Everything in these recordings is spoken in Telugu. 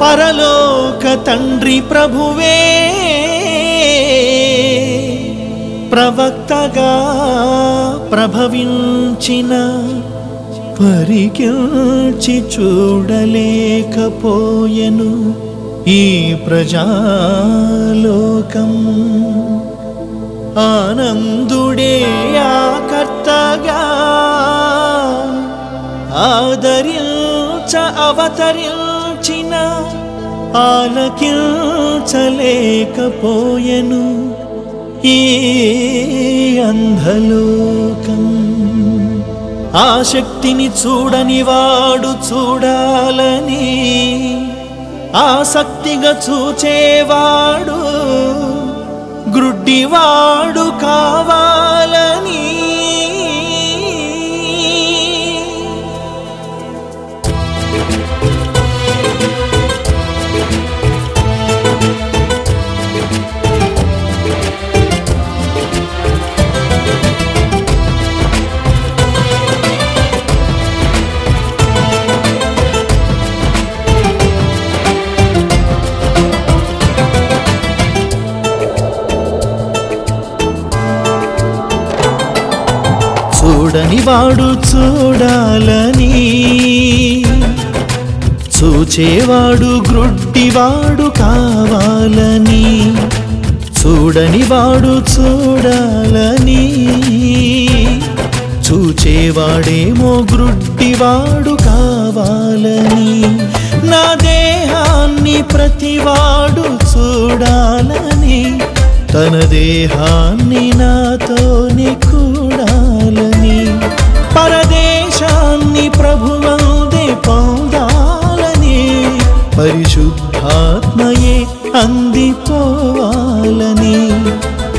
పరలోక తండ్రి ప్రభువే ప్రవక్తగా ప్రభవించిన పరికిల్చి చూడలేకపోయెను ఈ ప్రజాలోకం. ఆనందుడే ఆకర్తగా ఆదరించ అవతరించిన ఆలకించలేకపోయెను ఈ అంధలోకం. శక్తిని చూడని వాడు చూడాలని ఆసక్తిగా చూచేవాడు గ్రుడ్డివాడు కావ వాడు చూడాలని. చూచేవాడు గ్రుడ్డివాడు కావాలని. చూడని వాడు చూడాలని. చూచేవాడేమో గ్రుడ్డివాడు కావాలని. నా దేహాన్ని ప్రతివాడు చూడాలని. తన దేహాన్ని నాతోనే కూడాలని పరదేశాన్ని ప్రభువందే పొందాలని పరిశుద్ధాత్మయే అందిపోవాలని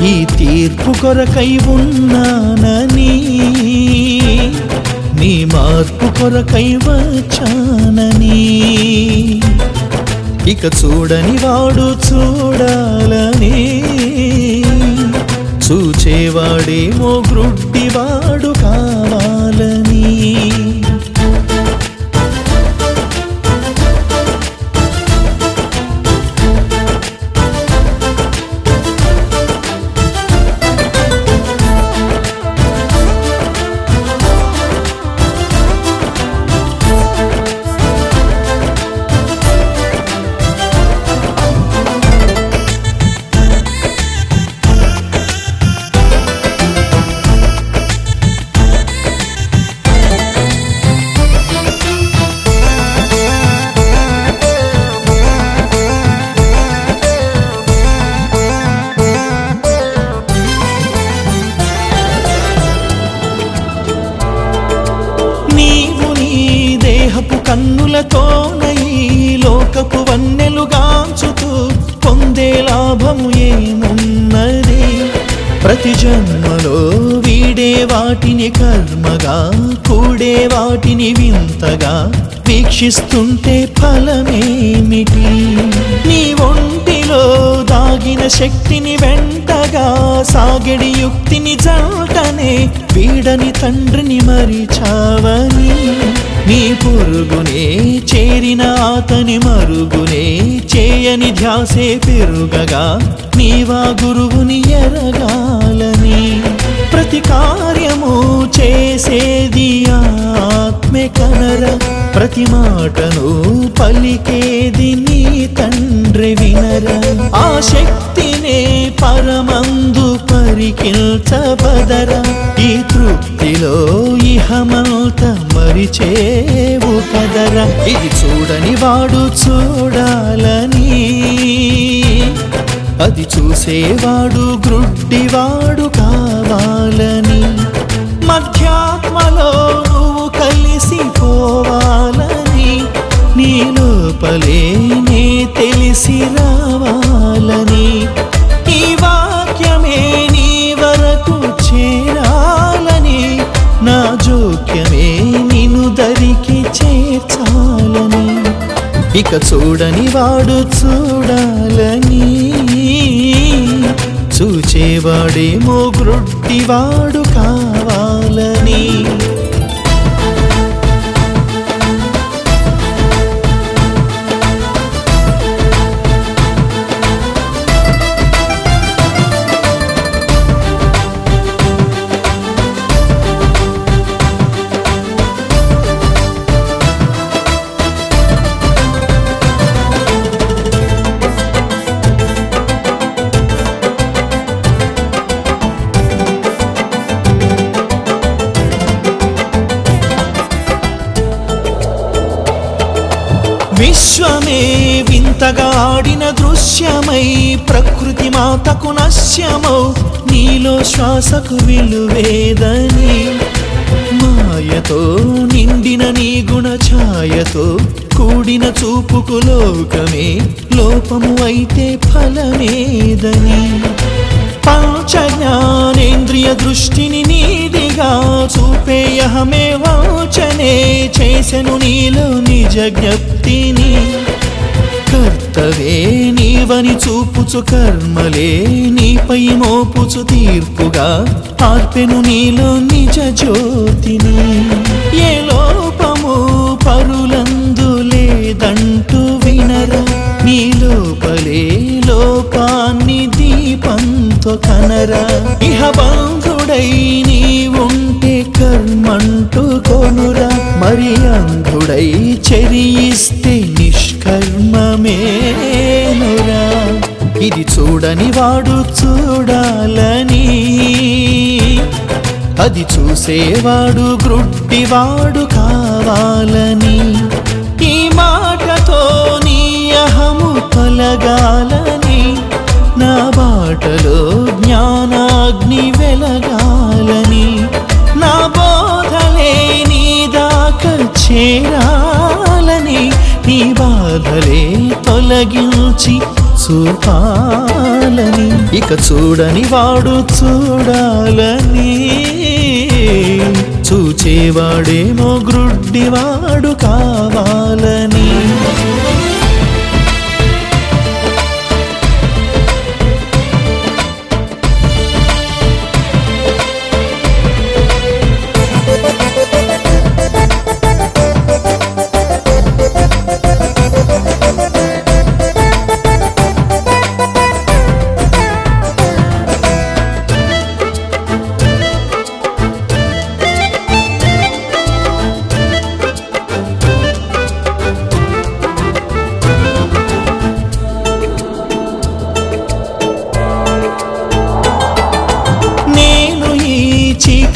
ఈ తీర్పు కొరకై ఉన్నానని నీ మార్పు కొరకై వచ్చానని ఇక చూడని వాడు చూడాలని చూచేవాడేమో గ్రుడ్డివా ప్రతి జన్మలో వీడే వాటిని కర్మగా కూడే వాటిని వింతగా వీక్షిస్తుంటే ఫలమేమిటి? నీ ఒంటిలో దాగిన శక్తిని వెంటగా సాగిడి యుక్తిని జంటనే వీడని తండ్రిని మరిచావని. నీ పొరుగునే చేరిన అతని మరుగునే చేయని ధ్యాసే పెరుగగా నీవా గురువుని ఎరగా ప్రతి కార్యము చేసేది ఆత్మే కనర. ప్రతి మాటను పలికేది నీ తండ్రి వినర. ఆ శక్తినే పరమందు పరికిల్చబదర. ఈ తృప్తిలో ఇహమంత మరిచేవు కదర. ఇది చూడని వాడు చూడాలని అది చూసేవాడు గ్రుడ్డివాడు కావాలని. మధ్యాత్మలో నువ్వు కలిసిపోవాలని. నీ లోపలే నే తెలిసి రావాలని. ఈ వాక్యమే నీ వరకు చేరాలని. నా జోక్యమే నిన్ను దరికి చేర్చాలని. ఇక చూడని వాడు చూడాలని. కొలుచేవాడేమో గ్రుడ్డివాడు కావాలని. విశ్వమే వింతగాడిన దృశ్యమై ప్రకృతి మాతకు నశ్యమౌ. నీలో శ్వాసకు విలువేదని మాయతో నిండిన నీ గుణ ఛాయతో కూడిన చూపుకు లోకమే లోపము అయితే ఫలమేదని పంచ జ్ఞానేంద్రియ దృష్టిని నీదిగా చూపేయహమేవా చేసెను నీలో నిజ జ్ఞప్తిని? కర్తవే నీవని చూపుచు కర్మలే నీపై మోపుచు తీర్పుగా ఆర్పెను నీలో నిజ జ్యోతిని. ఏ లోప మరి అంధుడై చెరియిస్తే నిష్కర్మమేనురా. ఇది చూడని వాడు చూడాలని. అది చూసేవాడు గ్రుడ్డివాడు కావాలని. ఈ మాటతో నీ అహము తొలగాలని. నా బాటలో జ్ఞానాగ్ని వెలగా దాకా చేరాలని నీ బాధలే తొలగించి చూపాలని. ఇక చూడని వాడు చూడాలని. చూచేవాడేమో గ్రుడ్డివాడు కావాలని.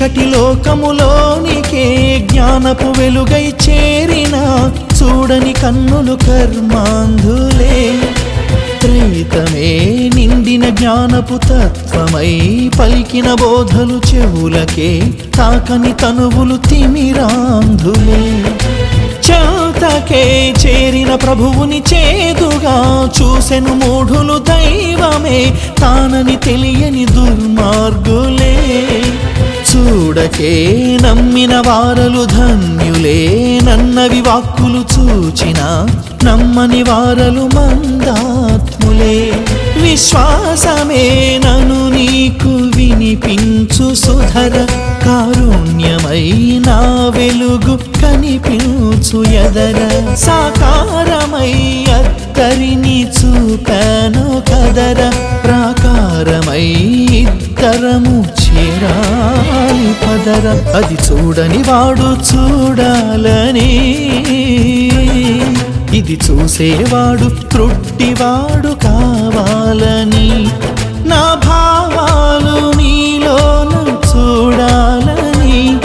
చీకటి లోకములోనికే జ్ఞానపు వెలుగై చేరిన చూడని కన్నులు కర్మాంధులే. త్రైతమే నిండిన జ్ఞానపు తత్వమై పలికిన బోధలు చెవులకే తాకని తనువులు తిమిరాంధులే. చౌతకే చేరిన ప్రభువుని చేదుగా చూసెను మూఢులు దైవమే తానని తెలియని దుర్మార్గులే. చూడకే నమ్మిన వారలు ధన్యులే నన్నవి వాక్కులు చూచిన నమ్మని వారలు మందాత్ములే. విశ్వాసమే నను నీకు వినిపించు సుధర కారుణ్యమై నా వెలుగు కనిపించు ఎదర. సాకార చేరాలి అది చూడని వాడు చూడాలని. ఇది చూసేవాడు త్రుట్టివాడు కావాలని. నా భావాలు నీలోన చూడాలని.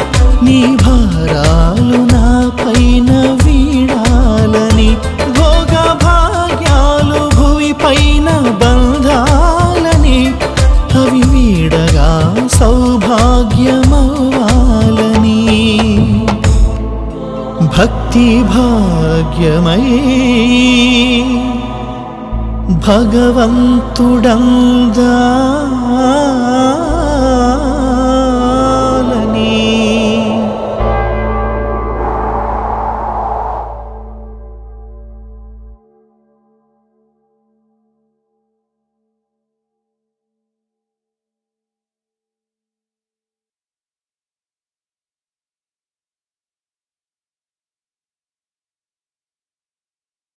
నీ భారాలు నా పైన వీడాలని. భోగ భాగ్యాలు భూమి పైన బంధాలని. అవి వీడగా సౌభాగ్యమా भक्तिभाग्यमयी भगवन्तुडन्दा